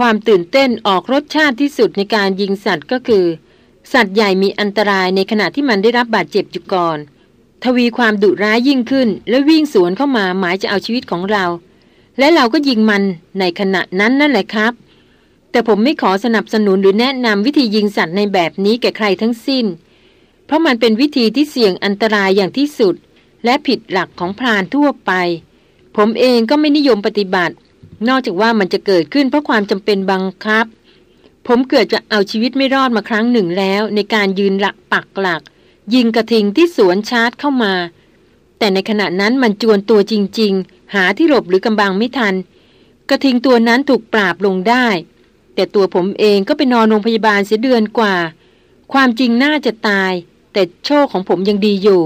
ความตื่นเต้นออกรสชาติที่สุดในการยิงสัตว์ก็คือ สัตว์ใหญ่มีอันตรายในขณะที่มันได้รับบาดเจ็บอยู่ก่อน ทวีความดุร้ายยิ่งขึ้น และวิ่งสวนเข้ามาหมายจะเอาชีวิตของเรา และเราก็ยิงมันในขณะนั้นนั่นแหละครับ แต่ผมไม่ขอสนับสนุนหรือแนะนำวิธียิงสัตว์ในแบบนี้แก่ใครทั้งสิ้น เพราะมันเป็นวิธีที่เสี่ยงอันตรายอย่างที่สุด และผิดหลักของพรานทั่วไป ผมเองก็ไม่นิยมปฏิบัติ นอกจากว่ามันจะเกิดขึ้นเพราะความจำเป็นบังคับ ผมเกิดจะเอาชีวิตไม่รอดมาครั้งหนึ่งแล้ว ในการยืนหลักปักหลัก ยิงกระทิงที่สวนชาร์จเข้ามา แต่ในขณะนั้นมันจวนตัวจริง ๆ หาที่หลบหรือกำบังไม่ทัน กระทิงตัวนั้นถูกปราบลงได้ แต่ตัวผมเองก็ไปนอนโรงพยาบาลเสียเดือนกว่า ความจริงน่าจะตาย แต่โชคของผมยังดีอยู่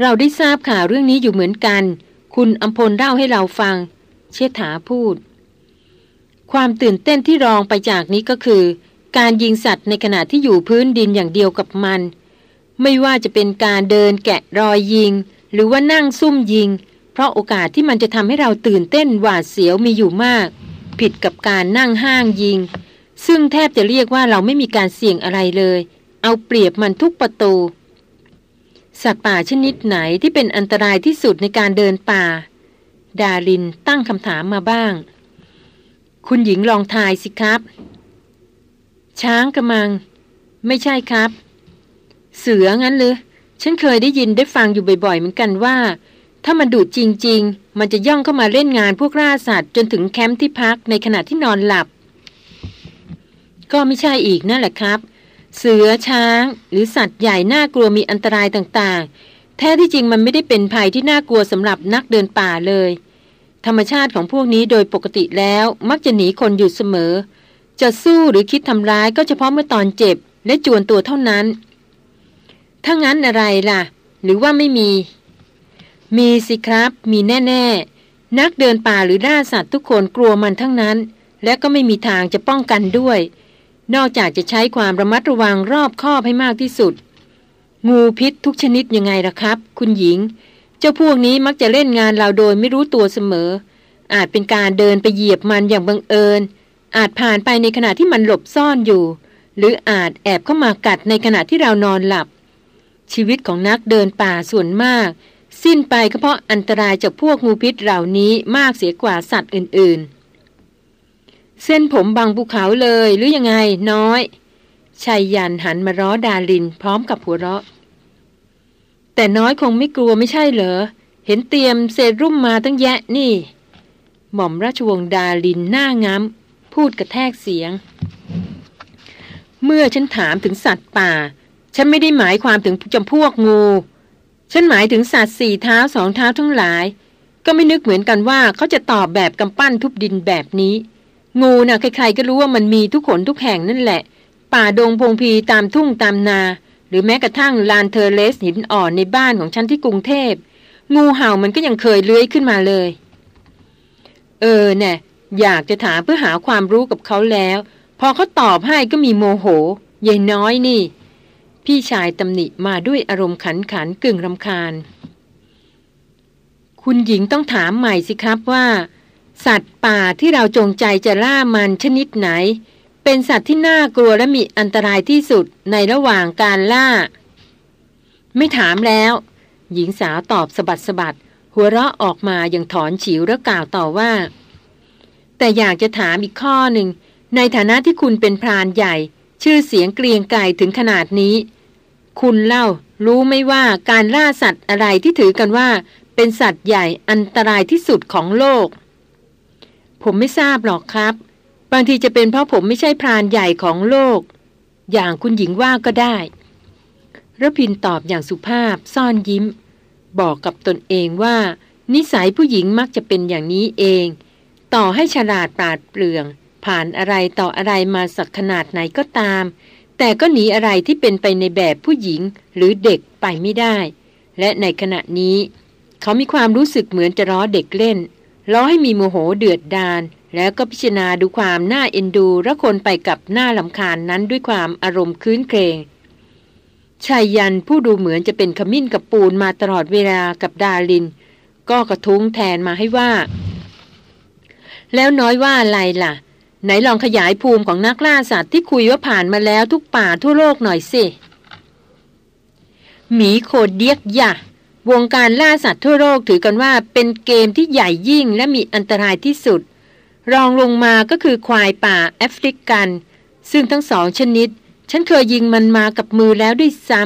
เราได้ทราบข่าวเรื่องนี้อยู่เหมือนกัน คุณอัมพลเล่าให้เราฟัง เชษฐาพูด ความตื่นเต้นที่รองไปจากนี้ก็คือ การยิงสัตว์ในขณะที่อยู่พื้นดินอย่างเดียวกับมัน ไม่ว่าจะเป็นการเดินแกะรอยยิง หรือว่านั่งซุ่มยิง เพราะโอกาสที่มันจะทำให้เราตื่นเต้นหวาดเสียวมีอยู่มาก ผิดกับการนั่งห้างยิง ซึ่งแทบจะเรียกว่าเราไม่มีการเสี่ยงอะไรเลย เอาเปรียบมันทุกประตู สัตว์ป่าชนิดไหนที่เป็นอันตรายที่สุดในการเดินป่า ดารินตั้งคำถามมาบ้าง คุณหญิงลองทายสิครับ ช้างกระมัง ไม่ใช่ครับ เสืองั้นเลยฉันเคยได้ยินได้ฟังอยู่บ่อยๆ เหมือนกันว่า ถ้ามันดุจริง ๆ มันจะย่องเข้ามาเล่นงานพวกล่าสัตว์จนถึงแคมป์ที่พักในขณะที่นอนหลับ ก็ไม่ใช่อีกนั่นแหละครับ เสือช้าง หรือสัตว์ใหญ่น่ากลัวมีอันตรายต่างๆ แท้ที่จริงมันไม่ได้เป็นภัยที่น่ากลัวสำหรับนักเดินป่าเลย ธรรมชาติของพวกนี้โดยปกติแล้วมักจะหนีคนอยู่เสมอ จะสู้หรือคิดทำร้ายก็เฉพาะเมื่อตอนเจ็บ และจวนตัวเท่านั้น ถ้างั้นอะไรล่ะ หรือว่าไม่มี มีสิครับ มีแน่ ๆ นักเดินป่าหรือล่าสัตว์ทุกคนกลัวมันทั้งนั้น และก็ไม่มีทางจะป้องกันด้วย นอกจากจะใช้ความระมัดระวังรอบคอบให้มากที่สุด งูพิษทุกชนิดยังไงล่ะครับ คุณหญิง เจ้าพวกนี้มักจะเล่นงานเราโดยไม่รู้ตัวเสมอ อาจเป็นการเดินไปเหยียบมันอย่างบังเอิญ อาจผ่านไปในขณะที่มันหลบซ่อนอยู่ หรืออาจแอบเข้ามากัดในขณะที่เรานอนหลับ ชีวิตของนักเดินป่าส่วนมาก สิ้นไปก็เพราะอันตรายจากพวกงูพิษเหล่านี้มากเสียกว่าสัตว์อื่นๆ เส้นผมบางภูเขาเลยหรือยังไงน้อยชายยันหันมาร้อดาลินพร้อมกับหัวเราะ แต่น้อยคงไม่กลัวไม่ใช่เหรอ เห็นเตรียมเศษรุ่มมาตั้งแยะนี่ หม่อมราชวงศ์ดาลินหน้าง้ำพูดกระแทกเสียง เมื่อฉันถามถึงสัตว์ป่า ฉันไม่ได้หมายความถึงจำพวกงู ฉันหมายถึงสัตว์สี่เท้าสองเท้าทั้งหลาย ก็ไม่นึกเหมือนกันว่าเขาจะตอบแบบกำปั้นทุบดินแบบนี้ งูนะ่ะใครๆก็รู้ว่ามันมีทุกขนทุกแห่งนั่นแหละ ป่าดงพงพีตามทุ่งตามนา หรือแม้กระทั่งลานเทอร์เลสหินอ่อนในบ้านของฉันที่กรุงเทพ งูเห่ามันก็ยังเคยเลื้อยขึ้นมาเลย เออเนี่ยอยากจะถามเพื่อหาความรู้กับเขาแล้ว พอเขาตอบให้ก็มีโมโหยายน้อยนี่ พี่ชายตำหนิมาด้วยอารมณ์ขันขันกึ่งรำคาญ คุณหญิงต้องถามใหม่สิครับว่า สัตว์ป่าที่เราจงใจจะล่ามันชนิดไหน เป็นสัตว์ที่น่ากลัวและมีอันตรายที่สุดในระหว่างการล่า ไม่ถามแล้ว หญิงสาวตอบสะบัดสะบัดหัวเราะออกมาอย่างถอนฉิวแล้วกล่าวต่อว่า แต่อยากจะถามอีกข้อหนึ่ง ในฐานะที่คุณเป็นพรานใหญ่ ชื่อเสียงเกรียงไกรถึงขนาดนี้ คุณเล่า รู้ไหมว่าการล่าสัตว์อะไรที่ถือกันว่า เป็นสัตว์ใหญ่อันตรายที่สุดของโลก ผมไม่ทราบหรอกครับ บางทีจะเป็นเพราะผมไม่ใช่พรานใหญ่ของโลก อย่างคุณหญิงว่าก็ได้ระพินตอบอย่างสุภาพซ่อนยิ้ม บอกกับตนเองว่า นิสัยผู้หญิงมักจะเป็นอย่างนี้เอง ต่อให้ฉลาดปราดเปลือง ผ่านอะไรต่ออะไรมาสักขนาดไหนก็ตาม แต่ก็หนีอะไรที่เป็นไปในแบบผู้หญิงหรือเด็กไปไม่ได้ และในขณะนี้ เขามีความรู้สึกเหมือนจะล้อเด็กเล่น ล้อให้มีโมโหเดือดดาลแล้วก็พิจารณาดูความน่าเอ็นดูระคนไปกับหน้าลำคาญนั้นด้วยความอารมณ์คืนเครงชายยันผู้ดูเหมือนจะเป็นขมิ้นกับปูนมาตลอดเวลากับดาลิน ก็กระทุ้งแทนมาให้ว่า แล้วน้อยว่าอะไรล่ะ ไหนลองขยายภูมิของนักล่าสัตว์ที่คุยว่าผ่านมาแล้วทุกป่าทั่วโลกหน่อยสิหมีโคดเดียกยะ วงการล่าสัตว์ทั่วโลกถือกันว่าเป็นเกมที่ใหญ่ยิ่งและมีอันตรายที่สุด รองลงมาก็คือควายป่าแอฟริกัน ซึ่งทั้งสองชนิด ฉันเคยยิงมันมากับมือแล้วด้วยซ้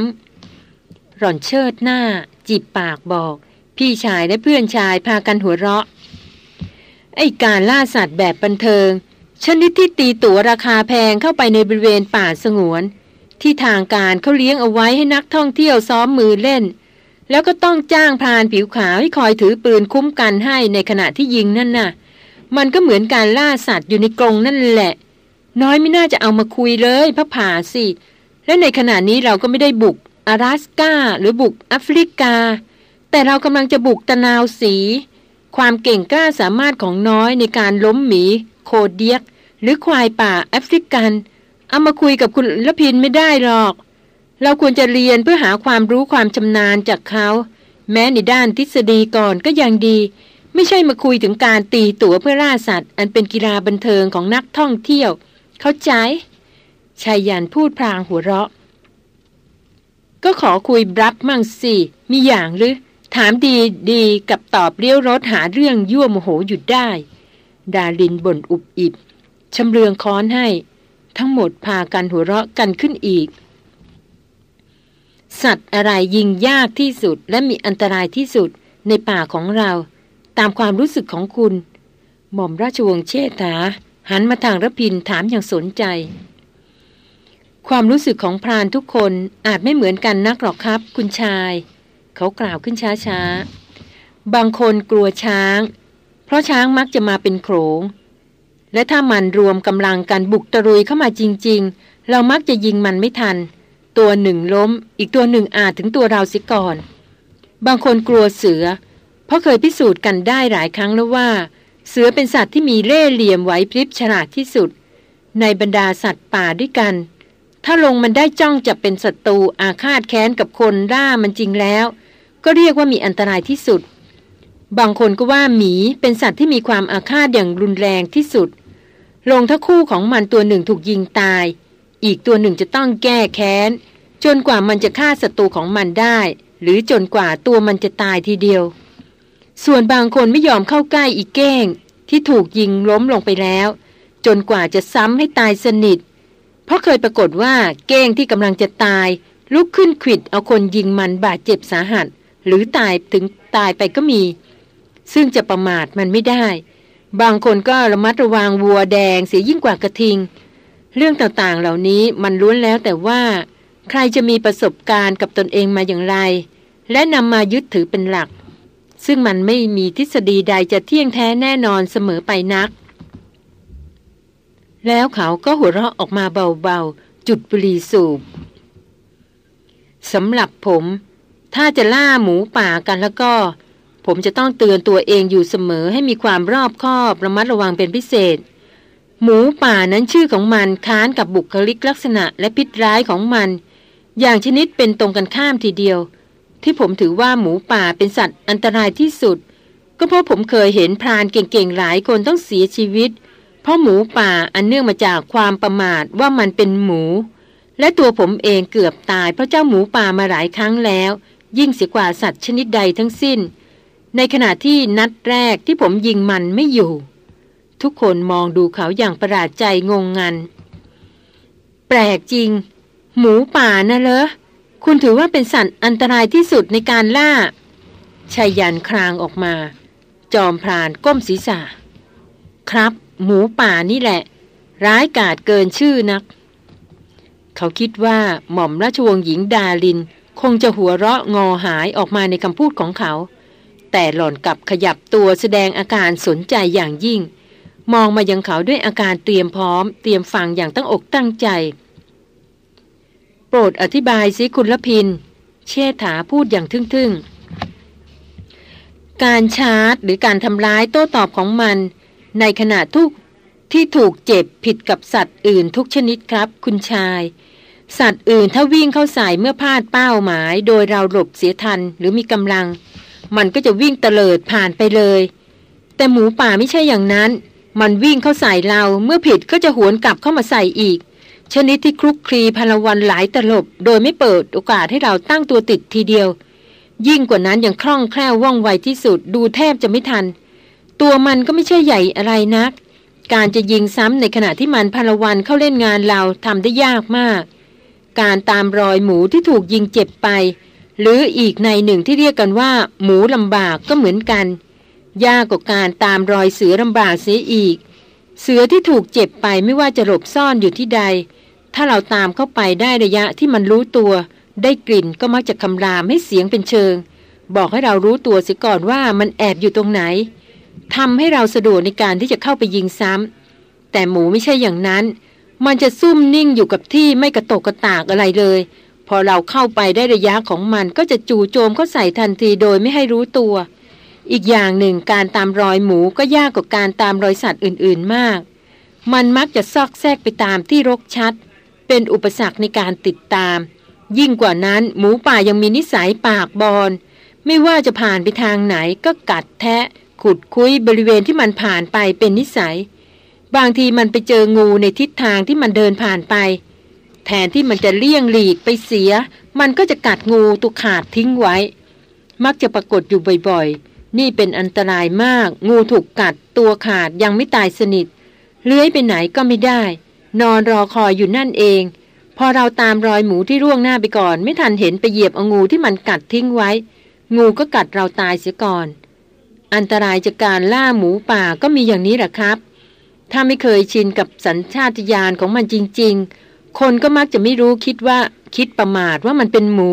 ำหล่อนเชิดหน้า จีบปากบอก พี่ชายและเพื่อนชายพากันหัวเราะ ไอการล่าสัตว์แบบบันเทิง ชนิดที่ตีตั๋วราคาแพงเข้าไปในบริเวณป่าสงวน ที่ทางการเขาเลี้ยงเอาไว้ให้นักท่องเที่ยวซ้อมมือเล่น แล้วก็ต้องจ้างพรานผิวขาวให้คอยถือปืนคุ้มกันให้ในขณะที่ยิงนั่นน่ะ มันก็เหมือนการล่าสัตว์อยู่ในกรงนั่นแหละ น้อยไม่น่าจะเอามาคุยเลยพระผาสิ และในขณะนี้เราก็ไม่ได้บุกอาราสกาหรือบุกแอฟริกา แต่เรากำลังจะบุกตะนาวสี ความเก่งกล้าสามารถของน้อยในการล้มหมี โคเดียก หรือควายป่าแอฟริกัน เอามาคุยกับคุณละพินไม่ได้หรอก เราควรจะเรียนเพื่อหาความรู้ความชำนาญจากเขา แม้ในด้านทฤษฎีก่อนก็ยังดี ไม่ใช่มาคุยถึงการตีตั๋วเพื่อล่าสัตว์ อันเป็นกีฬาบันเทิงของนักท่องเที่ยว เข้าใจชายยันพูดพลางหัวเราะ ก็ขอคุยบรับมั่งสิมีอย่างหรือ ถามดีดีกับตอบเลี้ยวรถหาเรื่องยั่วโมโหหยุดได้ ดาลินบ่นอุบอิบชำเลืองค้อนให้ ทั้งหมดพากันหัวเราะกันขึ้นอีก สัตว์อะไรยิงยากที่สุดและมีอันตรายที่สุดในป่าของเรา ตามความรู้สึกของคุณ หม่อมราชวงศ์เชษฐา หันมาทางระพินถามอย่างสนใจ ความรู้สึกของพรานทุกคนอาจไม่เหมือนกันนักหรอกครับ คุณชาย เขากล่าวขึ้นช้าๆ บางคนกลัวช้าง เพราะช้างมักจะมาเป็นโขงและถ้ามันรวมกำลังกันบุกตรุยเข้ามาจริง ๆ เรามักจะยิงมันไม่ทัน ตัวหนึ่งล้ม อีกตัวหนึ่งอาจถึงตัวเราสิก่อน บางคนกลัวเสือ เพราะเคยพิสูจน์กันได้หลายครั้งแล้วว่า เสือเป็นสัตว์ที่มีเล่ห์เหลี่ยมไหวพริบฉลาดที่สุด ในบรรดาสัตว์ป่าด้วยกัน ถ้าลงมันได้จ้องจะเป็นศัตรูอาฆาตแค้นกับคนล่ามันจริงแล้ว ก็เรียกว่ามีอันตรายที่สุด บางคนก็ว่าหมีเป็นสัตว์ที่มีความอาฆาตอย่างรุนแรงที่สุดลงถ้าคู่ของมันตัวหนึ่งถูกยิงตาย อีกตัวหนึ่งจะต้องแก้แค้น จนกว่ามันจะฆ่าศัตรูของมันได้ หรือจนกว่าตัวมันจะตายทีเดียว ส่วนบางคนไม่ยอมเข้าใกล้อีกเก้ง ที่ถูกยิงล้มลงไปแล้ว จนกว่าจะซ้ำให้ตายสนิท เพราะเคยปรากฏว่าเก้งที่กำลังจะตาย ลุกขึ้นขิดเอาคนยิงมันบาดเจ็บสาหัส หรือตายถึงตายไปก็มี ซึ่งจะประมาทมันไม่ได้ บางคนก็ระมัดระวังวัวแดงเสียยิ่งกว่ากระทิง เรื่องต่างๆเหล่านี้มันล้วนแล้วแต่ว่า ใครจะมีประสบการณ์กับตนเองมาอย่างไร และนำมายึดถือเป็นหลัก ซึ่งมันไม่มีทฤษฎีใดจะเที่ยงแท้แน่นอนเสมอไปนัก แล้วเขาก็หัวเราะออกมาเบาๆ จุดบุหรี่สูบสำหรับผม ถ้าจะล่าหมูป่ากันแล้วก็ ผมจะต้องเตือนตัวเองอยู่เสมอให้มีความรอบคอบระมัดระวังเป็นพิเศษ หมูป่านั้นชื่อของมันค้านกับบุคลิกลักษณะและพิษร้ายของมัน อย่างชนิดเป็นตรงกันข้ามทีเดียว ที่ผมถือว่าหมูป่าเป็นสัตว์อันตรายที่สุด ก็เพราะผมเคยเห็นพรานเก่งๆหลายคนต้องเสียชีวิต เพราะหมูป่าอันเนื่องมาจากความประมาทว่ามันเป็นหมู และตัวผมเองเกือบตายเพราะเจ้าหมูป่ามาหลายครั้งแล้ว ยิ่งเสียกว่าสัตว์ชนิดใดทั้งสิ้น ในขณะที่นัดแรกที่ผมยิงมันไม่อยู่ ทุกคนมองดูเขาอย่างประหลาดใจงงงัน แปลกจริง หมูป่านะเลอคุณถือว่าเป็นสัตว์อันตรายที่สุดในการล่าชายันครางออกมา จอมพรานก้มศีรษะ ครับ หมูป่านี่แหละ ร้ายกาจเกินชื่อนัก เขาคิดว่าหม่อมราชวงศ์หญิงดาลิน คงจะหัวเราะงอหายออกมาในคำพูดของเขา แต่หล่อนกลับขยับตัวแสดงอาการสนใจอย่างยิ่ง มองมายังเขาด้วยอาการเตรียมพร้อม เตรียมฟังอย่างตั้งอกตั้งใจ โปรดอธิบายสิคุณละพิน เชษฐาพูดอย่างทึ่งๆ การชาร์จหรือการทำร้ายโต้ตอบของมัน ในขณะทุกที่ถูกเจ็บผิดกับสัตว์อื่นทุกชนิดครับ คุณชาย สัตว์อื่นถ้าวิ่งเข้าใส่เมื่อพลาดเป้าหมาย โดยเราหลบเสียทันหรือมีกำลัง มันก็จะวิ่งเตลิดผ่านไปเลย แต่หมูป่าไม่ใช่อย่างนั้น มันวิ่งเข้าใส่เราเมื่อผิดก็จะหวนกลับเข้ามาใส่อีก ชนิดที่คลุกคลีพลวันหลายตลบ โดยไม่เปิดโอกาสให้เราตั้งตัวติดทีเดียว ยิ่งกว่านั้นยังคล่องแคล่วว่องไวที่สุดดูแทบจะไม่ทัน ตัวมันก็ไม่ใช่ใหญ่อะไรนัก การจะยิงซ้ำในขณะที่มันพลวันเข้าเล่นงานเราทำได้ยากมาก การตามรอยหมูที่ถูกยิงเจ็บไป หรืออีกในหนึ่งที่เรียกกันว่า หมูลำบากก็เหมือนกัน ยากกว่าการตามรอยเสือลำบากเสียอีก เสือที่ถูกเจ็บไปไม่ว่าจะหลบซ่อนอยู่ที่ใด ถ้าเราตามเข้าไปได้ระยะที่มันรู้ตัว ได้กลิ่นก็มักจะคำรามให้เสียงเป็นเชิง บอกให้เรารู้ตัวเสียก่อนว่ามันแอบอยู่ตรงไหนทำให้เราสะดวกในการที่จะเข้าไปยิงซ้ำแต่หมูไม่ใช่อย่างนั้น มันจะซุ่มนิ่งอยู่กับที่ไม่กระตกกระตากอะไรเลย พอเราเข้าไปได้ระยะของมันก็จะจู่โจมเข้าใส่ทันทีโดยไม่ให้รู้ตัว อีกอย่างหนึ่งการตามรอยหมูก็ยากกว่าการตามรอยสัตว์อื่นๆมาก มันมักจะซอกแซกไปตามที่รกชัด เป็นอุปสรรคในการติดตาม ยิ่งกว่านั้นหมูป่ายังมีนิสัยปากบอลไม่ว่าจะผ่านไปทางไหนก็กัดแทะ ขุดคุยบริเวณที่มันผ่านไปเป็นนิสัย บางทีมันไปเจองูในทิศทางที่มันเดินผ่านไป แทนที่มันจะเลี่ยงหลีกไปเสีย มันก็จะกัดงูตัวขาดทิ้งไว้ มักจะปรากฏอยู่บ่อยๆ นี่เป็นอันตรายมาก งูถูกกัด ตัวขาดยังไม่ตายสนิท เลื้อยไปไหนก็ไม่ได้ นอนรอคอยอยู่นั่นเอง พอเราตามรอยหมูที่ร่วงหน้าไปก่อน ไม่ทันเห็นไปเหยียบเอางูที่มันกัดทิ้งไว้ งูก็กัดเราตายเสียก่อน อันตรายจากการล่าหมูป่าก็มีอย่างนี้แหละครับ ถ้าไม่เคยชินกับสัญชาตญาณของมันจริง ๆ คนก็มักจะไม่รู้คิดว่าคิดประมาทว่ามันเป็นหมู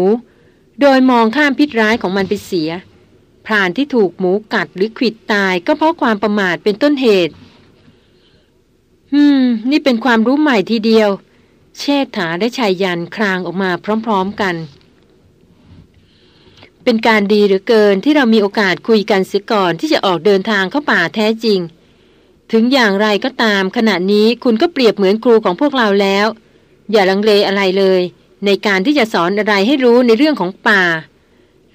โดยมองข้ามพิษร้ายของมันไปเสีย พรานที่ถูกหมูกัดหรือขิดตายก็เพราะความประมาทเป็นต้นเหตุอืม นี่เป็นความรู้ใหม่ทีเดียว เชษฐาและชายยันคลางออกมาพร้อมๆกัน เป็นการดีหรือเกินที่เรามีโอกาสคุยกันเสียก่อนที่จะออกเดินทางเข้าป่าแท้จริง ถึงอย่างไรก็ตามขณะนี้คุณก็เปรียบเหมือนครูของพวกเราแล้ว อย่าลังเลอะไรเลย ในการที่จะสอนอะไรให้รู้ในเรื่องของป่า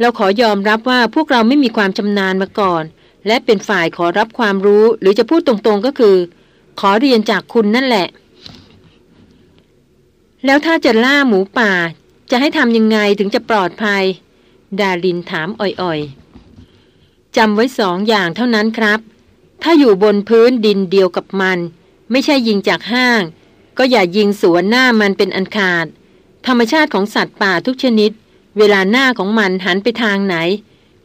เราขอยอมรับว่าพวกเราไม่มีความชำนาญมาก่อน และเป็นฝ่ายขอรับความรู้หรือจะพูดตรงๆก็คือ ขอเรียนจากคุณนั่นแหละ แล้วถ้าจะล่าหมูป่า จะให้ทำยังไงถึงจะปลอดภัย ดารินถามอ่อยๆจำไว้สองอย่างเท่านั้นครับ ถ้าอยู่บนพื้นดินเดียวกับมัน ไม่ใช่ยิงจากห้าง ก็อย่ายิงสวนหน้ามันเป็นอันขาด ธรรมชาติของสัตว์ป่าทุกชนิด เวลาหน้าของมันหันไปทางไหน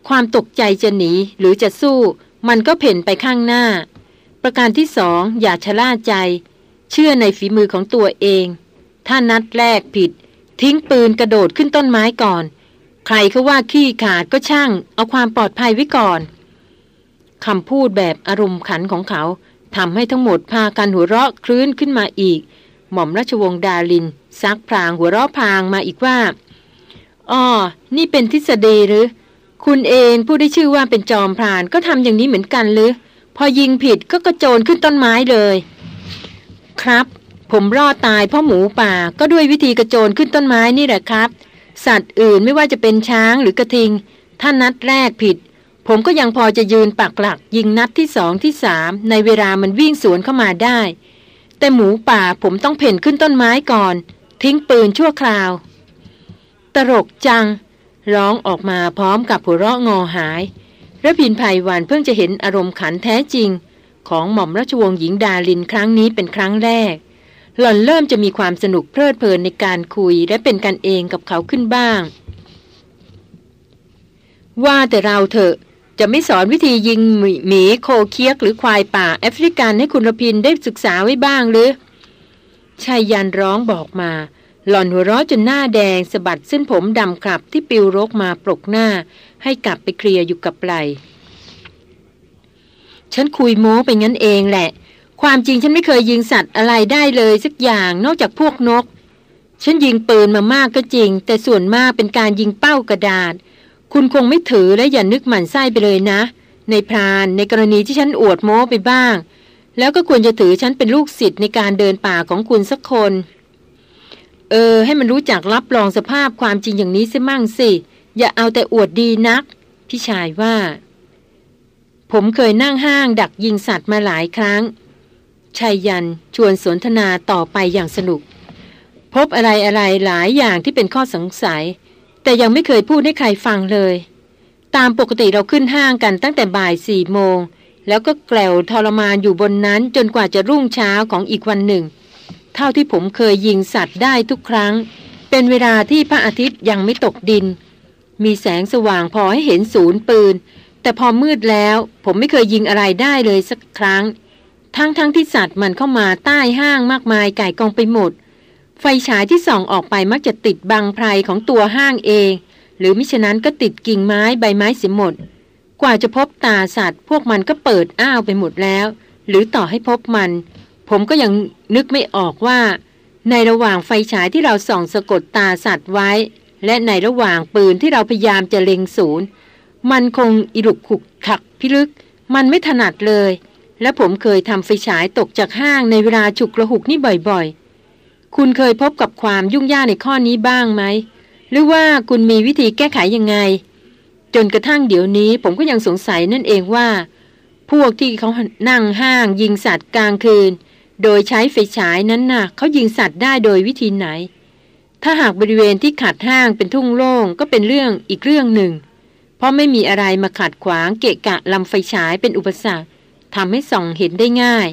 ความตกใจจะหนีหรือจะสู้ มันก็เพ่นไปข้างหน้า ประการที่สองอย่าชะล่าใจ เชื่อในฝีมือของตัวเอง ถ้านัดแรกผิด ทิ้งปืนกระโดดขึ้นต้นไม้ก่อน ใครเขาว่าขี้ขาดก็ช่าง เอาความปลอดภัยไว้ก่อนคำพูดแบบอารมณ์ขันของเขาทำให้ทั้งหมดพากันหัวเราะคลื่นขึ้นมาอีก หม่อมราชวงศ์ดาลินซักพรางหัวเราะพางมาอีกว่า อ๋อนี่เป็นทฤษฎีหรือ คุณเองผู้ได้ชื่อว่าเป็นจอมพรานก็ทำอย่างนี้เหมือนกันหรือ พอยิงผิดก็กระโจนขึ้นต้นไม้เลย ครับ ผมรอดตายเพราะหมูป่าก็ด้วยวิธีกระโจนขึ้นต้นไม้นี่แหละครับ สัตว์อื่นไม่ว่าจะเป็นช้างหรือกระทิง ถ้านัดแรกผิด ผมก็ยังพอจะยืนปักหลัก ยิงนัดที่สองที่สามในเวลามันวิ่งสวนเข้ามาได้ แต่หมูป่าผมต้องเพ่นขึ้นต้นไม้ก่อน ทิ้งปืนชั่วคราว ตลกจัง ร้องออกมาพร้อมกับหัวเราะงอหายระพินภัยวันเพิ่งจะเห็นอารมณ์ขันแท้จริง ของหม่อมราชวงศ์หญิงดาลินครั้งนี้เป็นครั้งแรก หล่อนเริ่มจะมีความสนุกเพลิดเพลินในการคุยและเป็นกันเองกับเขาขึ้นบ้าง ว่าแต่เราเถอะจะไม่สอนวิธียิงหมีโคเคียกหรือควายป่าแอฟริกันให้คุณรพินได้ศึกษาไว้บ้างหรือชายยันร้องบอกมา หล่อนหัวเราะจนหน้าแดงสะบัดเส้นผมดำคลับที่ปิวรกมาปลกหน้า ให้กลับไปเคลียร์อยู่กับไหลฉันคุยโม้ไปงั้นเองแหละ ความจริงฉันไม่เคยยิงสัตว์อะไรได้เลยสักอย่างนอกจากพวกนก ฉันยิงปืนมามากก็จริง แต่ส่วนมากเป็นการยิงเป้ากระดาษ คุณคงไม่ถือและอย่านึกหมันไส้ไปเลยนะ ในพรานในกรณีที่ฉันอวดโม้ไปบ้าง แล้วก็ควรจะถือฉันเป็นลูกศิษย์ในการเดินป่าของคุณสักคน เออ ให้มันรู้จักรับรองสภาพความจริงอย่างนี้ซะมั่งสิ อย่าเอาแต่อวดดีนัก พี่ชายว่า ผมเคยนั่งห้างดักยิงสัตว์มาหลายครั้งชายยันชวนสนทนาต่อไปอย่างสนุก พบอะไรอะไรหลายอย่างที่เป็นข้อสงสัย แต่ยังไม่เคยพูดให้ใครฟังเลย ตามปกติเราขึ้นห้างกันตั้งแต่บ่ายสี่โมง แล้วก็แกลวทรมานอยู่บนนั้นจนกว่าจะรุ่งเช้าของอีกวันหนึ่ง เท่าที่ผมเคยยิงสัตว์ได้ทุกครั้ง เป็นเวลาที่พระอาทิตย์ยังไม่ตกดิน มีแสงสว่างพอให้เห็นศูนย์ปืน แต่พอมืดแล้วผมไม่เคยยิงอะไรได้เลยสักครั้ง ทั้งทั้งที่สัตว์มันเข้ามาใต้ห้างมากมายไก่กองไปหมด ไฟฉายที่ส่องออกไปมักจะติดบังไพรของตัวห้างเอง หรือมิฉะนั้นก็ติดกิ่งไม้ใบไม้เสียหมด กว่าจะพบตาสัตว์ พวกมันก็เปิดอ้าวไปหมดแล้ว หรือต่อให้พบมัน ผมก็ยังนึกไม่ออกว่า ในระหว่างไฟฉายที่เราส่องสะกดตาสัตว์ไว้ และในระหว่างปืนที่เราพยายามจะเล็งศูนย์ มันคงอิรุกขุกขักพิลึก มันไม่ถนัดเลย และผมเคยทำไฟฉายตกจากห้างในเวลาฉุกระหุกนี่บ่อยๆ คุณเคยพบกับความยุ่งยากในข้อนี้บ้างไหม หรือว่าคุณมีวิธีแก้ไขยังไง จนกระทั่งเดี๋ยวนี้ผมก็ยังสงสัยนั่นเองว่า พวกที่เขานั่งห้างยิงสัตว์กลางคืน โดยใช้ไฟฉายนั้นนะ่ะเขายิงสัตว์ได้โดยวิธีไหน ถ้าหากบริเวณที่ขัดห้างเป็นทุ่งโล่งก็เป็นเรื่องอีกเรื่องหนึ่ง เพราะไม่มีอะไรมาขัดขวางเกะกะลำไฟฉายเป็นอุปสรรคทำให้ส่องเห็นได้ง่าย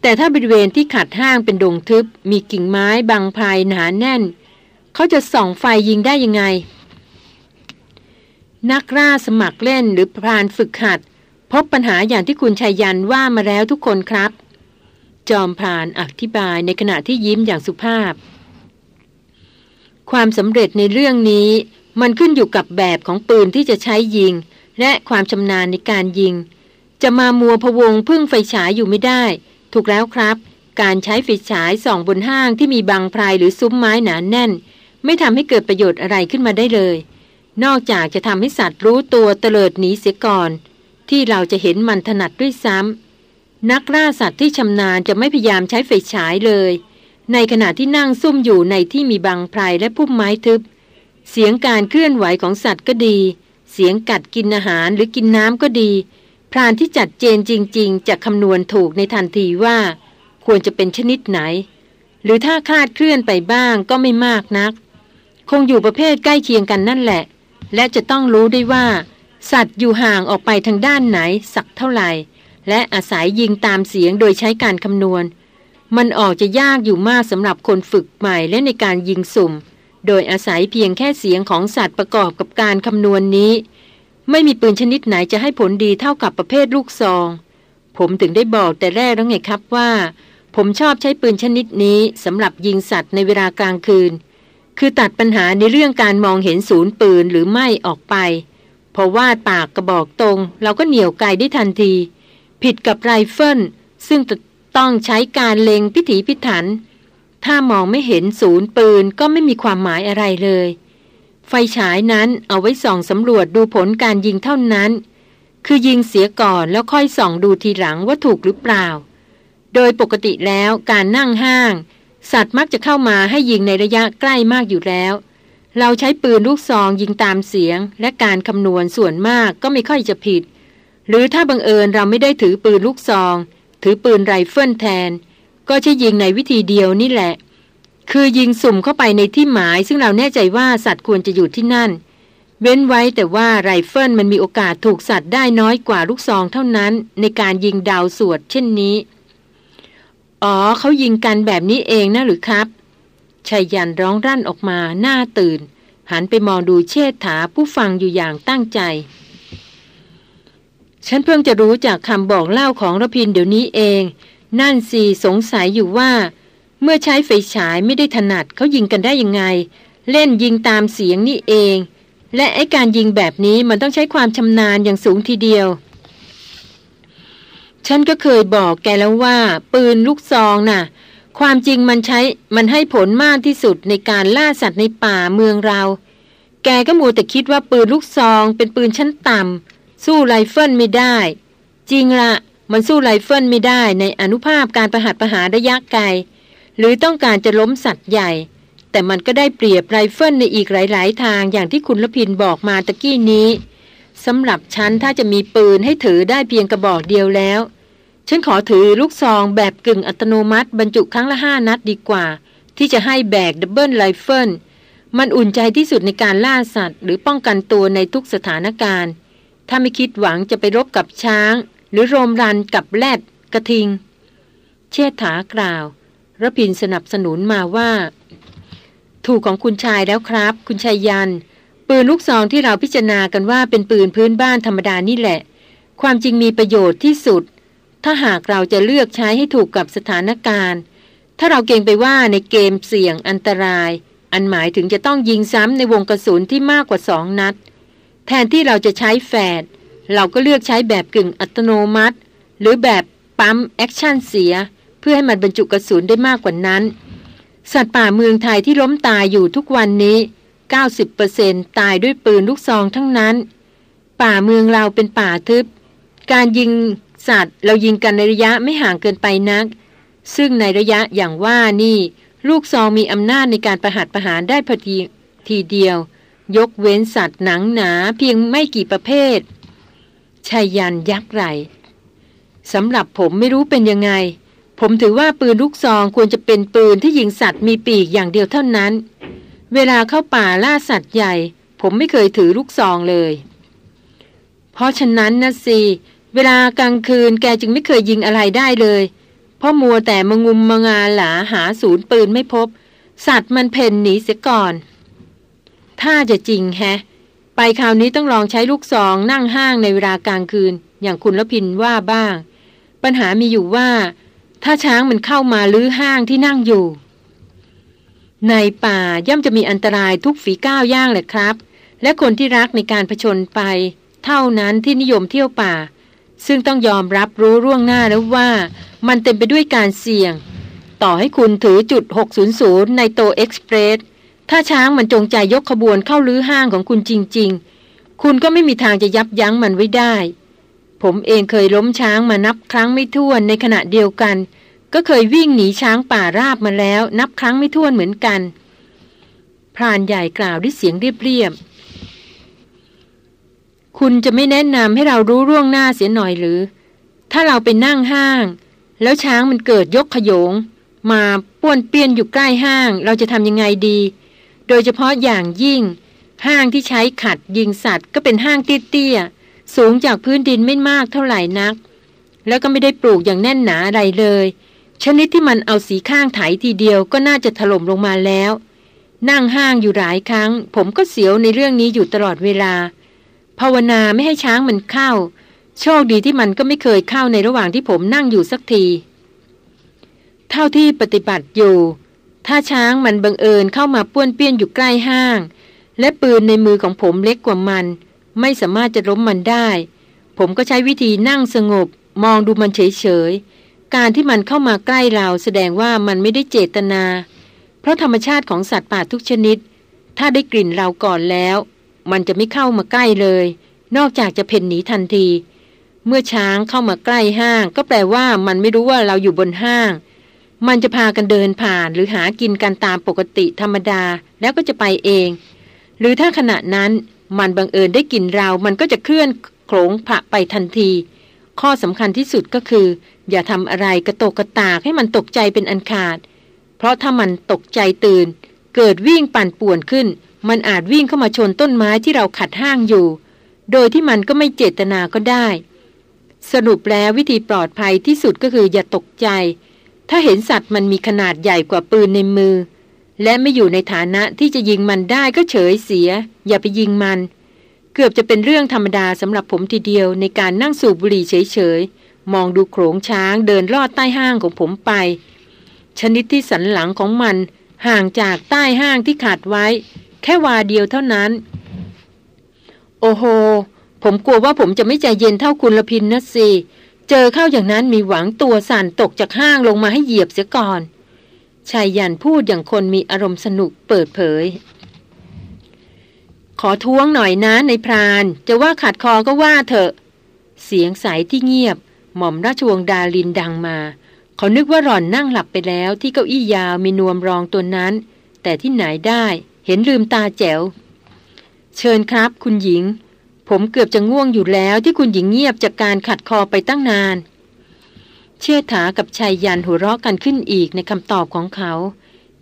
แต่ถ้าบริเวณที่ขัดห้างเป็นดงทึบ มีกิ่งไม้บางพายหนาแน่น เขาจะส่องไฟยิงได้ยังไง นักล่าสมัครเล่นหรือพรานฝึกหัด พบปัญหาอย่างที่คุณชายยันว่ามาแล้วทุกคนครับ จอมพรานอธิบายในขณะที่ยิ้มอย่างสุภาพ ความสำเร็จในเรื่องนี้ มันขึ้นอยู่กับแบบของปืนที่จะใช้ยิง และความชำนาญในการยิง จะมามัวพวงพึ่งไฟฉายอยู่ไม่ได้ ถูกแล้วครับ การใช้ไฟฉายส่องบนห้างที่มีบางพรายหรือซุ้มไม้หนานแน่น ไม่ทำให้เกิดประโยชน์อะไรขึ้นมาได้เลย นอกจากจะทำให้สัตว์รู้ตัวเตลิดหนีเสียก่อน ที่เราจะเห็นมันถนัดด้วยซ้ำ นักล่าสัตว์ที่ชำนาญจะไม่พยายามใช้ไฟฉายเลย ในขณะที่นั่งซุ่มอยู่ในที่มีบางไพรและพุ่มไม้ทึบ เสียงการเคลื่อนไหวของสัตว์ก็ดี เสียงกัดกินอาหารหรือกินน้ำก็ดี พรานที่จัดเจนจริง ๆ จะคำนวณถูกในทันทีว่า ควรจะเป็นชนิดไหน หรือถ้าคาดเคลื่อนไปบ้างก็ไม่มากนัก คงอยู่ประเภทใกล้เคียงกันนั่นแหละ และจะต้องรู้ได้ว่า สัตว์อยู่ห่างออกไปทางด้านไหนสักเท่าไหร่ และอาศัยยิงตามเสียงโดยใช้การคำนวณ มันออกจะยากอยู่มากสำหรับคนฝึกใหม่และในการยิงสุ่ม โดยอาศัยเพียงแค่เสียงของสัตว์ประกอบกับการคำนวณนนี้ ไม่มีปืนชนิดไหนจะให้ผลดีเท่ากับประเภทลูกซอง ผมถึงได้บอกแต่แรกแล้วไงครับว่า ผมชอบใช้ปืนชนิดนี้สำหรับยิงสัตว์ในเวลากลางคืน คือตัดปัญหาในเรื่องการมองเห็นศูนย์ปืนหรือไม่ออกไปพอวาดปากกระบอกตรง เราก็เหนี่ยวไกได้ทันที ผิดกับไรเฟิลซึ่งต้องใช้การเล็งพิถีพิถัน ถ้ามองไม่เห็นศูนย์ปืนก็ไม่มีความหมายอะไรเลย ไฟฉายนั้นเอาไว้ส่องสำรวจดูผลการยิงเท่านั้น คือยิงเสียก่อนแล้วค่อยส่องดูทีหลังว่าถูกหรือเปล่า โดยปกติแล้วการนั่งห้าง สัตว์มักจะเข้ามาให้ยิงในระยะใกล้มากอยู่แล้ว เราใช้ปืนลูกซองยิงตามเสียง และการคำนวณส่วนมากก็ไม่ค่อยจะผิด หรือถ้าบังเอิญเราไม่ได้ถือปืนลูกซอง ถือปืนไรเฟิลแทน ก็ใช้ยิงในวิธีเดียวนี่แหละ คือยิงสุ่มเข้าไปในที่หมาย ซึ่งเราแน่ใจว่าสัตว์ควรจะอยู่ที่นั่น เว้นไว้แต่ว่าไรเฟิลมันมีโอกาสถูกสัตว์ได้น้อยกว่าลูกซองเท่านั้น ในการยิงดาวสวดเช่นนี้ อ๋อเขายิงกันแบบนี้เองนะหรือครับชายยันร้องรั่นออกมาหน้าตื่น หันไปมองดูเชษฐาผู้ฟังอยู่อย่างตั้งใจ ฉันเพิ่งจะรู้จากคำบอกเล่าของระพินเดี๋ยวนี้เอง นั่นสิสงสัยอยู่ว่า เมื่อใช้ไฟฉายไม่ได้ถนัดเขายิงกันได้ยังไง เล่นยิงตามเสียงนี่เอง และไอการยิงแบบนี้มันต้องใช้ความชำนาญอย่างสูงทีเดียว ฉันก็เคยบอกแกแล้วว่า ปืนลูกซองน่ะ ความจริงมันใช้มันให้ผลมากที่สุดในการล่าสัตว์ในป่าเมืองเรา แกก็มัวแต่คิดว่าปืนลูกซอง เป็นปืนชั้นต่ำ สู้ไรเฟิลไม่ได้ จริงละมันสู้ไรเฟิลไม่ได้ในอนุภาพการประหัตประหารระยะไกล หรือต้องการจะล้มสัตว์ใหญ่ แต่มันก็ได้เปรียบไรเฟิลในอีกหลาย ๆ ทางอย่างที่คุณรพินทร์บอกมาตะกี้นี้สำหรับฉันถ้าจะมีปืนให้ถือได้เพียงกระบอกเดียวแล้ว ฉันขอถือลูกซองแบบกึ่งอัตโนมัติ บรรจุครั้งละห้านัดดีกว่า ที่จะให้แบก double rifle มันอุ่นใจที่สุดในการล่าสัตว์ หรือป้องกันตัวในทุกสถานการณ์ ถ้าไม่คิดหวังจะไปรบกับช้าง หรือโรมรันกับแรดกระทิง เชษฐากล่าวระพินสนับสนุนมาว่า ถูกของคุณชายแล้วครับ คุณชายยัน ปืนลูกซองที่เราพิจารณากันว่าเป็นปืนพื้นบ้านธรรมดานี่แหละ ความจริงมีประโยชน์ที่สุด ถ้าหากเราจะเลือกใช้ให้ถูกกับสถานการณ์ ถ้าเราเก่งไปว่าในเกมเสี่ยงอันตราย อันหมายถึงจะต้องยิงซ้ำในวงกระสุนที่มากกว่าสองนัด แทนที่เราจะใช้แฝดเราก็เลือกใช้แบบกึ่งอัตโนมัติ หรือแบบ pump action เสีย เพื่อให้มันบรรจุกระสุนได้มากกว่านั้น สัตว์ป่าเมืองไทยที่ล้มตายอยู่ทุกวันนี้ 90%ตายด้วยปืนลูกซองทั้งนั้น ป่าเมืองเราเป็นป่าทึบ การยิงสัตว์เรายิงกันในระยะไม่ห่างเกินไปนัก ซึ่งในระยะอย่างว่านี่ ลูกซองมีอำนาจในการประหัตประหารได้พอดีทีเดียว ยกเว้นสัตว์หนังหนาเพียงไม่กี่ประเภทชายันยักษ์ไรสำหรับผมไม่รู้เป็นยังไง ผมถือว่าปืนลูกซองควรจะเป็นปืนที่ยิงสัตว์มีปีกอย่างเดียวเท่านั้น เวลาเข้าป่าล่าสัตว์ใหญ่ ผมไม่เคยถือลูกซองเลย เพราะฉะนั้นนะสิ เวลากลางคืนแกจึงไม่เคยยิงอะไรได้เลย เพราะมัวแต่มงุมมงาหลาหาศูนย์ปืนไม่พบ สัตว์มันเพ่นหนีเสียก่อน ถ้าจะจริงแฮะ ไปคราวนี้ต้องลองใช้ลูกซองนั่งห้างในเวลากลางคืน อย่างคุณละพินว่าบ้าง ปัญหามีอยู่ว่า ถ้าช้างมันเข้ามาลื้อห้างที่นั่งอยู่ ในป่าย่อมจะมีอันตรายทุกฝีก้าวย่างแหละครับ และคนที่รักในการผชนไป เท่านั้นที่นิยมเที่ยวป่า ซึ่งต้องยอมรับรู้ร่วงหน้าแล้วว่า มันเต็มไปด้วยการเสี่ยง ต่อให้คุณถือจุด 600 ในโตเอ็กซ์เพรส ถ้าช้างมันจงใจยกขบวนเข้าลื้อห้างของคุณจริง ๆ คุณก็ไม่มีทางจะยับยั้งมันไว้ได้ ผมเองเคยล้มช้างมานับครั้งไม่ถ้วนในขณะเดียวกัน ก็เคยวิ่งหนีช้างป่าราบมาแล้ว นับครั้งไม่ถ้วนเหมือนกัน พรานใหญ่กล่าวด้วยเสียงเรียบๆคุณจะไม่แนะนำให้เรารู้ร่วงหน้าเสียหน่อยหรือ ถ้าเราไปนั่งห้าง แล้วช้างมันเกิดยกขยง มาป้วนเปี้ยนอยู่ใกล้ห้าง เราจะทำยังไงดี โดยเฉพาะอย่างยิ่ง ห้างที่ใช้ขัดยิงสัตว์ก็เป็นห้างเตี้ยสูงจากพื้นดินไม่มากเท่าไหร่นัก แล้วก็ไม่ได้ปลูกอย่างแน่นหนาอะไรเลย ชนิดที่มันเอาสีข้างไถทีเดียวก็น่าจะถล่มลงมาแล้ว นั่งห้างอยู่หลายครั้ง ผมก็เสียวในเรื่องนี้อยู่ตลอดเวลา ภาวนาไม่ให้ช้างมันเข้า โชคดีที่มันก็ไม่เคยเข้าในระหว่างที่ผมนั่งอยู่สักที เท่าที่ปฏิบัติอยู่ ถ้าช้างมันบังเอิญเข้ามาป้วนเปี้ยนอยู่ใกล้ห้าง และปืนในมือของผมเล็กกว่ามัน ไม่สามารถจะล้มมันได้ ผมก็ใช้วิธีนั่งสงบ มองดูมันเฉยๆ การที่มันเข้ามาใกล้เราแสดงว่ามันไม่ได้เจตนา เพราะธรรมชาติของสัตว์ป่าทุกชนิด ถ้าได้กลิ่นเราก่อนแล้ว มันจะไม่เข้ามาใกล้เลย นอกจากจะเพ่นหนีทันที เมื่อช้างเข้ามาใกล้ห้าง ก็แปลว่ามันไม่รู้ว่าเราอยู่บนห้าง มันจะพากันเดินผ่านหรือหากินกันตามปกติธรรมดาแล้วก็จะไปเอง หรือถ้าขณะนั้นมันบังเอิญได้กลิ่นเรา มันก็จะเคลื่อนโขลงผะไปทันที ข้อสำคัญที่สุดก็คือ อย่าทำอะไรกระตกกระตากให้มันตกใจเป็นอันขาด เพราะถ้ามันตกใจตื่น เกิดวิ่งปั่นป่วนขึ้น มันอาจวิ่งเข้ามาชนต้นไม้ที่เราขัดห้างอยู่ โดยที่มันก็ไม่เจตนาก็ได้ สรุปแล้ววิธีปลอดภัยที่สุดก็คืออย่าตกใจ ถ้าเห็นสัตว์มันมีขนาดใหญ่กว่าปืนในมือ และไม่อยู่ในฐานะที่จะยิงมันได้ก็เฉยเสีย อย่าไปยิงมัน เกือบจะเป็นเรื่องธรรมดาสำหรับผมทีเดียวในการนั่งสูบบุหรี่เฉยๆ มองดูโขงช้างเดินลอดใต้ห้างของผมไป ชนิดที่สันหลังของมันห่างจากใต้ห้างที่ขาดไว้ แค่วาเดียวเท่านั้น โอ้โห ผมกลัวว่าผมจะไม่ใจเย็นเท่าคุณละพินนะสิ เจอเข้าอย่างนั้นมีหวังตัวสั่นตกจากห้างลงมาให้เหยียบเสียก่อนชายยันพูดอย่างคนมีอารมณ์สนุกเปิดเผย ขอท้วงหน่อยนะในพราน จะว่าขัดคอก็ว่าเถอะ เสียงใสที่เงียบ หม่อมราชวงศ์ดาลินดังมา เขานึกว่าหล่อนนั่งหลับไปแล้วที่เก้าอี้ยาวมีนวมรองตัวนั้น แต่ที่ไหนได้ เห็นลืมตาแจ๋ว เชิญครับ คุณหญิง ผมเกือบจะง่วงอยู่แล้วที่คุณหญิงเงียบจากการขัดคอไปตั้งนาน เชื่อถากับชายยันหัวเราะกันขึ้นอีกในคำตอบของเขา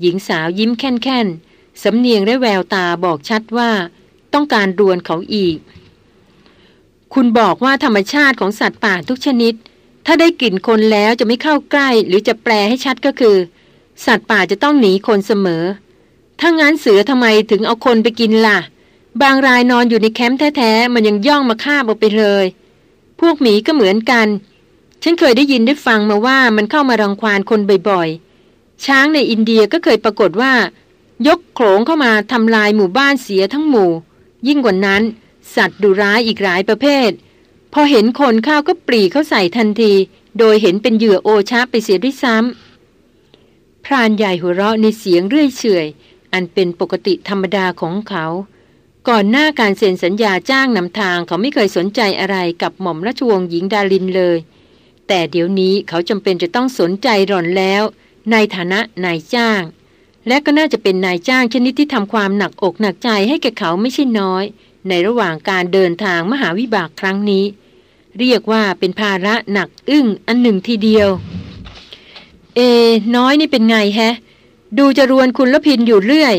หญิงสาวยิ้มแค่นๆสำเนียงและแววตาบอกชัดว่า ต้องการรวนเขาอีก คุณบอกว่าธรรมชาติของสัตว์ป่าทุกชนิด ถ้าได้กลิ่นคนแล้วจะไม่เข้าใกล้ หรือจะแปลให้ชัดก็คือ สัตว์ป่าจะต้องหนีคนเสมอ ถ้างั้นเสือทำไมถึงเอาคนไปกินล่ะ บางรายนอนอยู่ในแคมป์แท้ๆ มันยังย่องมาฆ่าเอาไปเลย พวกหมีก็เหมือนกัน ฉันเคยได้ยินได้ฟังมาว่ามันเข้ามารังควานคนบ่อยๆ ช้างในอินเดียก็เคยปรากฏว่า ยกโขงเข้ามาทำลายหมู่บ้านเสียทั้งหมู่ ยิ่งกว่านั้น สัตว์ดุร้ายอีกหลายประเภท พอเห็นคนเข้าก็ปรีเข้าใส่ทันที โดยเห็นเป็นเหยื่อโอชาไปเสียด้วยซ้ำพรานใหญ่หัวเราะในเสียงเรื่อยเฉยอันเป็นปกติธรรมดาของเขา ก่อนหน้าการเซ็นสัญญาจ้างนำทางเขาไม่เคยสนใจอะไรกับหม่อมราชวงศ์หญิงดาลินเลย แต่เดี๋ยวนี้เขาจำเป็นจะต้องสนใจหล่อนแล้ว ในฐานะนายจ้าง และก็น่าจะเป็นนายจ้างชนิดที่ทำความหนักอกหนักใจให้แก่เขาไม่ใช่น้อย ในระหว่างการเดินทางมหาวิบากครั้งนี้ เรียกว่าเป็นภาระหนักอึ้งอันหนึ่งทีเดียว เอ น้อยนี่เป็นไงแฮะ ดูจะรวนคุณละพินอยู่เรื่อย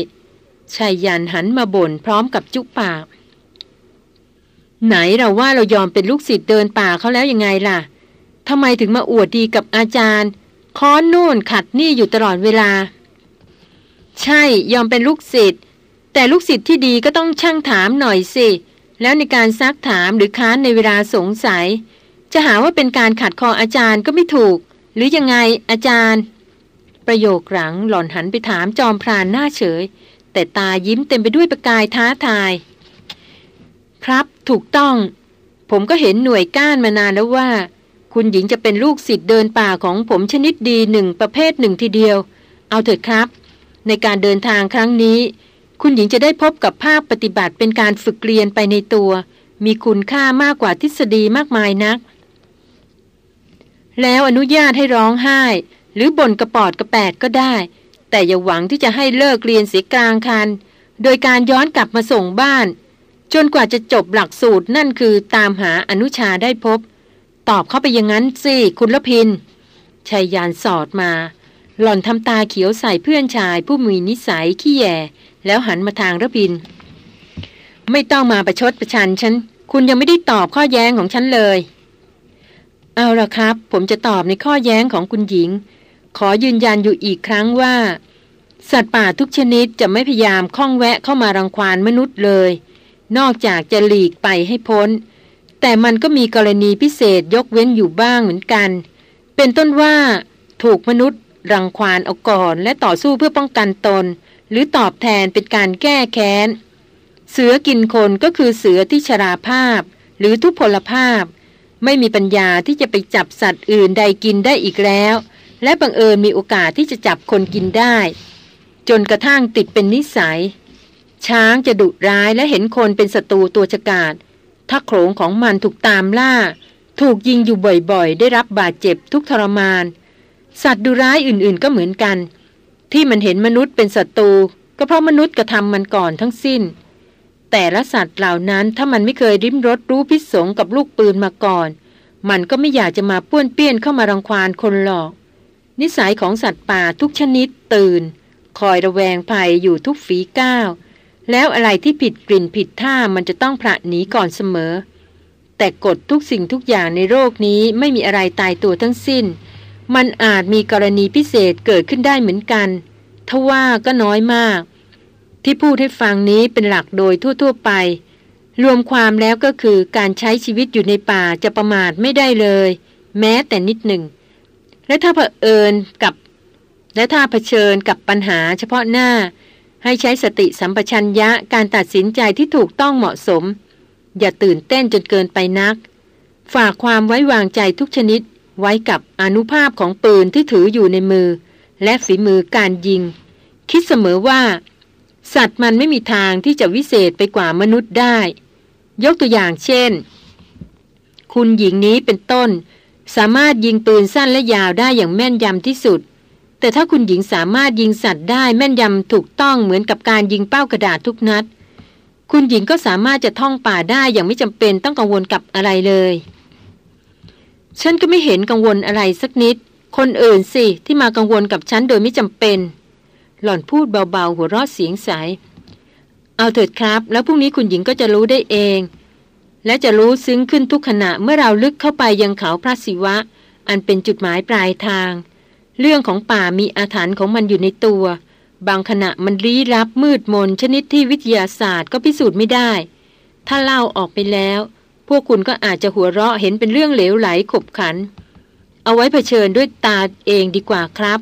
ชายยันหันมาบ่นพร้อมกับจุปาก ไหนเราว่าเรายอมเป็นลูกศิษย์เดินป่าเขาแล้วยังไงล่ะทำไมถึงมาอวดดีกับอาจารย์ ค้อนนู่นขัดนี่อยู่ตลอดเวลา ใช่ยอมเป็นลูกศิษย์แต่ลูกศิษย์ที่ดีก็ต้องช่างถามหน่อยสิ แล้วในการซักถามหรือค้านในเวลาสงสัย จะหาว่าเป็นการขัดคออาจารย์ก็ไม่ถูก หรือยังไงอาจารย์ ประโยคหลังหล่อนหันไปถามจอมพรานหน้าเฉย แต่ตายิ้มเต็มไปด้วยประกายท้าทาย ครับถูกต้อง ผมก็เห็นหน่วยก้านมานานแล้วว่า คุณหญิงจะเป็นลูกศิษย์เดินป่าของผมชนิดดีหนึ่งประเภทหนึ่งทีเดียว เอาเถิดครับ ในการเดินทางครั้งนี้ คุณหญิงจะได้พบกับภาพปฏิบัติเป็นการฝึกเรียนไปในตัว มีคุณค่ามากกว่าทฤษฎีมากมายนัก แล้วอนุญาตให้ร้องไห้ หรือบ่นกระปอดกระแปดก็ได้ แต่อย่าหวังที่จะให้เลิกเรียนเสียกลางคัน โดยการย้อนกลับมาส่งบ้าน จนกว่าจะจบหลักสูตรนั่นคือตามหาอนุชาได้พบ ตอบเข้าไปอย่างนั้นสิคุณละพินชายยานสอดมา หล่อนทำตาเขียวใส่เพื่อนชายผู้มีนิสัยขี้แย่แล้วหันมาทางระพิน ไม่ต้องมาประชดประชันฉัน คุณยังไม่ได้ตอบข้อแย้งของฉันเลย เอาละครับ ผมจะตอบในข้อแย้งของคุณหญิง ขอยืนยันอยู่อีกครั้งว่า สัตว์ป่าทุกชนิดจะไม่พยายามข้องแวะเข้ามารังควานมนุษย์เลย นอกจากจะหลีกไปให้พ้น แต่มันก็มีกรณีพิเศษยกเว้นอยู่บ้างเหมือนกัน เป็นต้นว่าถูกมนุษย์ รังควานเอาก่อน และต่อสู้เพื่อป้องกันตน หรือตอบแทนเป็นการแก้แค้น เสือกินคนก็คือเสือที่ชราภาพ หรือทุพพลภาพ ไม่มีปัญญาที่จะไปจับสัตว์อื่นใดกินได้อีกแล้ว และบังเอิญมีโอกาสที่จะจับคนกินได้ จนกระทั่งติดเป็นนิสัย ช้างจะดุร้ายและเห็นคนเป็นศัตรูตัวฉกาจถ้าโขงของมันถูกตามล่า ถูกยิงอยู่บ่อยๆ ได้รับบาดเจ็บทุกทรมาน สัตว์ดุร้ายอื่นๆก็เหมือนกัน ที่มันเห็นมนุษย์เป็นศัตรูก็เพราะมนุษย์กระทำมันก่อนทั้งสิ้น แต่ละสัตว์เหล่านั้นถ้ามันไม่เคยริมรสรู้พิษสงกับลูกปืนมาก่อน มันก็ไม่อยากจะมาป้วนเปี้ยนเข้ามารังควานคนหลอก นิสัยของสัตว์ป่าทุกชนิดตื่น คอยระแวงภัยอยู่ทุกฝีก้าว แล้วอะไรที่ผิดกลิ่นผิดท่ามันจะต้องพระหนีก่อนเสมอ แต่กฎทุกสิ่งทุกอย่างในโลกนี้ไม่มีอะไรตายตัวทั้งสิ้น มันอาจมีกรณีพิเศษเกิดขึ้นได้เหมือนกันทว่าก็น้อยมาก ที่พูดให้ฟังนี้เป็นหลักโดยทั่ว ๆไป รวมความแล้วก็คือการใช้ชีวิตอยู่ในป่าจะประมาทไม่ได้เลย แม้แต่นิดหนึ่ง และถ้าเผอิญกับ และถ้าเผชิญกับปัญหาเฉพาะหน้า ให้ใช้สติสัมปชัญญะการตัดสินใจที่ถูกต้องเหมาะสม อย่าตื่นเต้นจนเกินไปนัก ฝากความไว้วางใจทุกชนิดไว้กับอนุภาพของปืนที่ถืออยู่ในมือ และฝีมือการยิง คิดเสมอว่า สัตว์มันไม่มีทางที่จะวิเศษไปกว่ามนุษย์ได้ ยกตัวอย่างเช่น คุณหญิงนี้เป็นต้น สามารถยิงปืนสั้นและยาวได้อย่างแม่นยำที่สุด แต่ถ้าคุณหญิงสามารถยิงสัตว์ได้แม่นยำถูกต้องเหมือนกับการยิงเป้ากระดาษทุกนัด คุณหญิงก็สามารถจะท่องป่าได้อย่างไม่จำเป็นต้องกังวลกับอะไรเลย ฉันก็ไม่เห็นกังวลอะไรสักนิด คนอื่นสิที่มากังวลกับฉันโดยไม่จำเป็น หล่อนพูดเบาๆหัวเราะเสียงใส เอาเถิดครับ แล้วพรุ่งนี้คุณหญิงก็จะรู้ได้เอง และจะรู้ซึ้งขึ้นทุกขณะเมื่อเราลึกเข้าไปยังเขาพระศิวะ อันเป็นจุดหมายปลายทาง เรื่องของป่ามีอาถรรพ์ของมันอยู่ในตัว บางขณะมันลี้ลับมืดมนชนิดที่วิทยาศาสตร์ก็พิสูจน์ไม่ได้ ถ้าเล่าออกไปแล้ว พวกคุณก็อาจจะหัวเราะเห็นเป็นเรื่องเหลวไหลขบขัน เอาไว้เผชิญด้วยตาเองดีกว่าครับ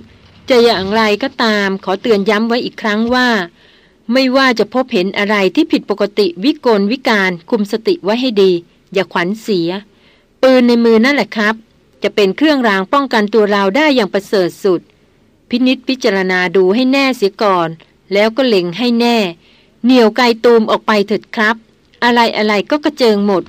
จะอย่างไรก็ตามขอเตือนย้ำไว้อีกครั้งว่า ไม่ว่าจะพบเห็นอะไรที่ผิดปกติวิกลวิการคุมสติไว้ให้ดี อย่าขวัญเสีย ปืนในมือนั่นแหละครับ จะเป็นเครื่องรางป้องกันตัวเราได้อย่างประเสริฐสุด พินิษพิจารณาดูให้แน่เสียก่อน แล้วก็เล็งให้แน่ เหนี่ยวไกลตูมออกไปเถิดครับ อะไรอะไรก็กระเจิงหมด